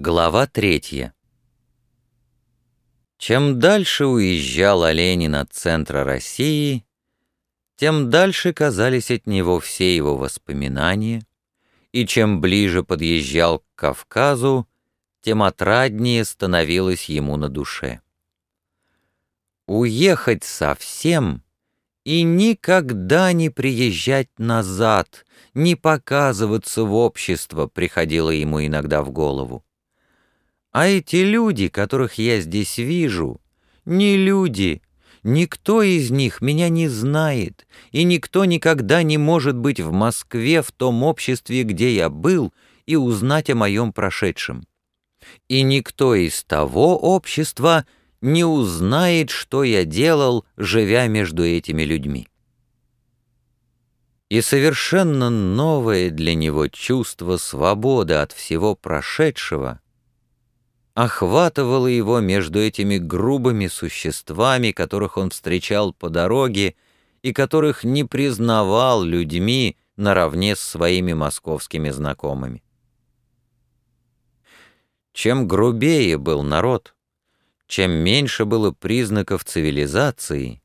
Глава третья. Чем дальше уезжал Оленин от центра России, тем дальше казались от него все его воспоминания, и чем ближе подъезжал к Кавказу, тем отраднее становилось ему на душе. Уехать совсем и никогда не приезжать назад, не показываться в общество приходило ему иногда в голову. А эти люди, которых я здесь вижу, не люди, никто из них меня не знает, и никто никогда не может быть в Москве в том обществе, где я был, и узнать о моем прошедшем. И никто из того общества не узнает, что я делал, живя между этими людьми. И совершенно новое для него чувство свободы от всего прошедшего — охватывало его между этими грубыми существами, которых он встречал по дороге и которых не признавал людьми наравне с своими московскими знакомыми. Чем грубее был народ, чем меньше было признаков цивилизации,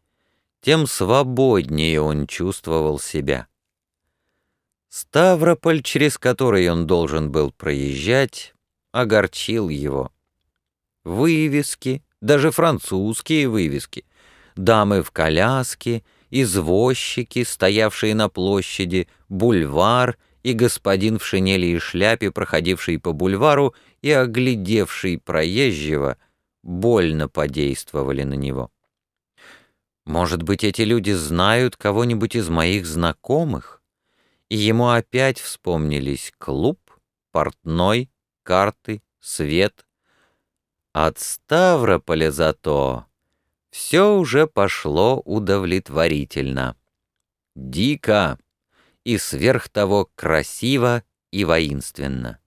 тем свободнее он чувствовал себя. Ставрополь, через который он должен был проезжать, огорчил его вывески, даже французские вывески, дамы в коляске, извозчики, стоявшие на площади, бульвар и господин в шинели и шляпе, проходивший по бульвару и оглядевший проезжего, больно подействовали на него. Может быть, эти люди знают кого-нибудь из моих знакомых? И ему опять вспомнились клуб, портной, карты, свет, от Ставрополя зато все уже пошло удовлетворительно. Дико и сверх того красиво и воинственно.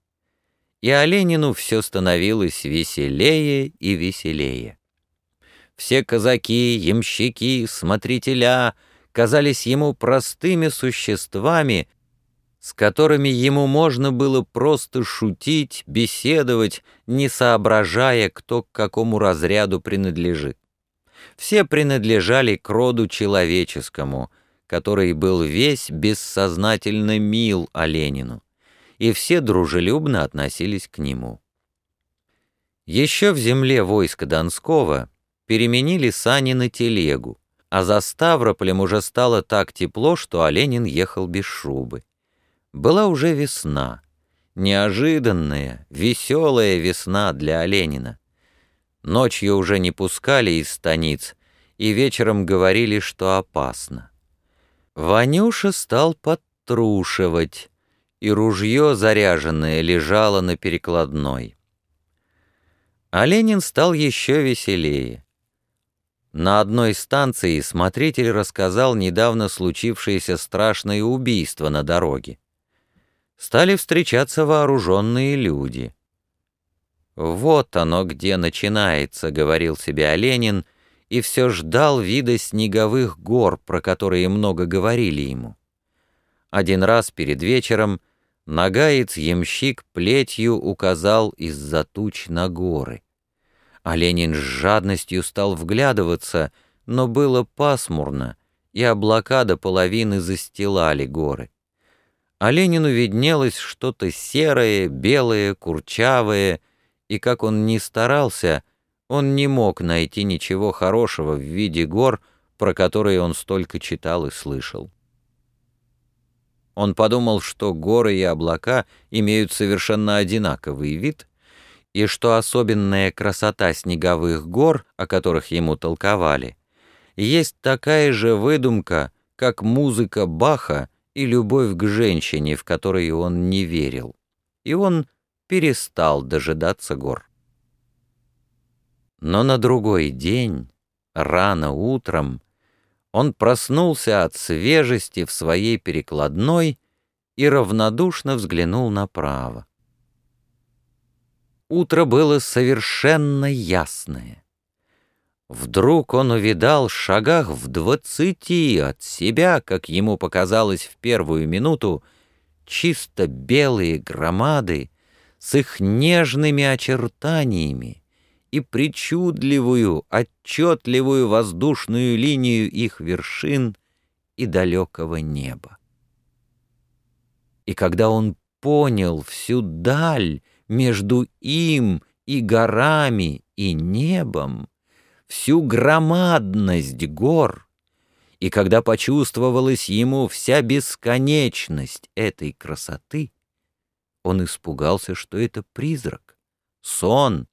И Оленину все становилось веселее и веселее. Все казаки, ямщики, смотрителя казались ему простыми существами, с которыми ему можно было просто шутить, беседовать, не соображая, кто к какому разряду принадлежит. Все принадлежали к роду человеческому, который был весь бессознательно мил Оленину, и все дружелюбно относились к нему. Еще в земле войска Донского переменили сани на телегу, а за Ставрополем уже стало так тепло, что Оленин ехал без шубы. Была уже весна, неожиданная, веселая весна для Оленина. Ночью уже не пускали из станиц, и вечером говорили, что опасно. Ванюша стал подтрушивать, и ружье заряженное лежало на перекладной. А Ленин стал еще веселее. На одной станции смотритель рассказал недавно случившееся страшное убийство на дороге стали встречаться вооруженные люди. «Вот оно где начинается», — говорил себе Оленин, и все ждал вида снеговых гор, про которые много говорили ему. Один раз перед вечером нагаец-ямщик плетью указал из-за туч на горы. Оленин с жадностью стал вглядываться, но было пасмурно, и облака до половины застилали горы а Ленину виднелось что-то серое, белое, курчавое, и как он ни старался, он не мог найти ничего хорошего в виде гор, про которые он столько читал и слышал. Он подумал, что горы и облака имеют совершенно одинаковый вид, и что особенная красота снеговых гор, о которых ему толковали, есть такая же выдумка, как музыка Баха и любовь к женщине, в которой он не верил. И он перестал дожидаться гор. Но на другой день, рано утром, он проснулся от свежести в своей перекладной и равнодушно взглянул направо. Утро было совершенно ясное. Вдруг он увидал шагах в двадцати от себя, как ему показалось в первую минуту, чисто белые громады с их нежными очертаниями и причудливую, отчетливую воздушную линию их вершин и далекого неба. И когда он понял всю даль между им и горами и небом, всю громадность гор, и когда почувствовалась ему вся бесконечность этой красоты, он испугался, что это призрак, сон.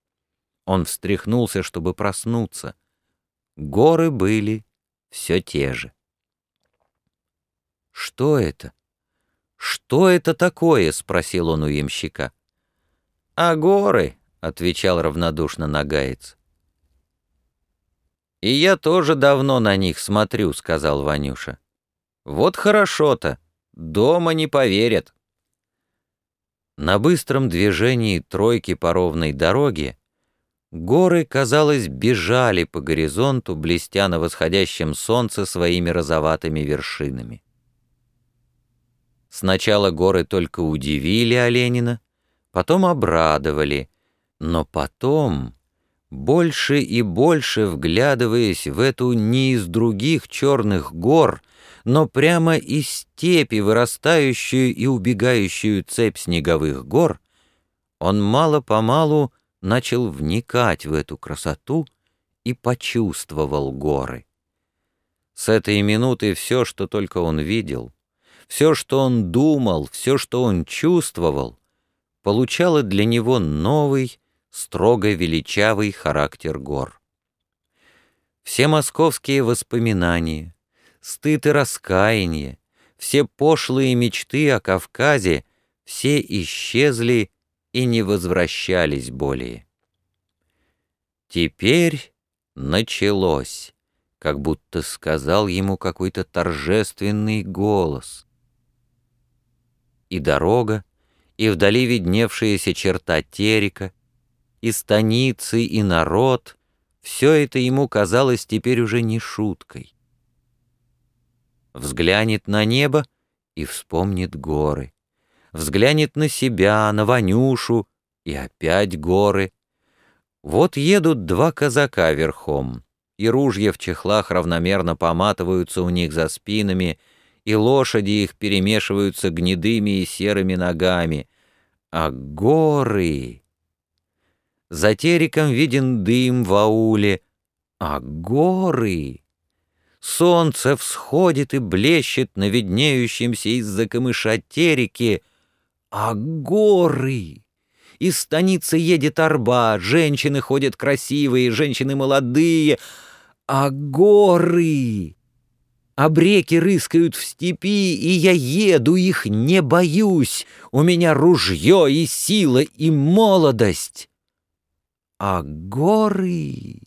Он встряхнулся, чтобы проснуться. Горы были все те же. «Что это? Что это такое?» — спросил он у ямщика. «А горы», — отвечал равнодушно нагаец. «И я тоже давно на них смотрю», — сказал Ванюша. «Вот хорошо-то, дома не поверят». На быстром движении тройки по ровной дороге горы, казалось, бежали по горизонту, блестя на восходящем солнце своими розоватыми вершинами. Сначала горы только удивили Оленина, потом обрадовали, но потом, больше и больше вглядываясь в эту не из других черных гор, но прямо из степи, вырастающую и убегающую цепь снеговых гор, он мало-помалу начал вникать в эту красоту и почувствовал горы. С этой минуты все, что только он видел, все, что он думал, все, что он чувствовал, получало для него новый, строго величавый характер гор. Все московские воспоминания, стыд и раскаяние, все пошлые мечты о Кавказе, все исчезли и не возвращались более. Теперь началось, как будто сказал ему какой-то торжественный голос. И дорога, и вдали видневшаяся черта терека, и станицы, и народ — все это ему казалось теперь уже не шуткой взглянет на небо и вспомнит горы, взглянет на себя, на Ванюшу и опять горы. Вот едут два казака верхом, и ружья в чехлах равномерно поматываются у них за спинами, и лошади их перемешиваются гнедыми и серыми ногами. А горы... За териком виден дым в ауле, а горы... Солнце всходит и блещет на виднеющемся из-за камыша тереке, а горы! Из станицы едет арба, женщины ходят красивые, женщины молодые, а горы! Обреки рыскают в степи, и я еду, их не боюсь. У меня ружье и сила, и молодость. А горы...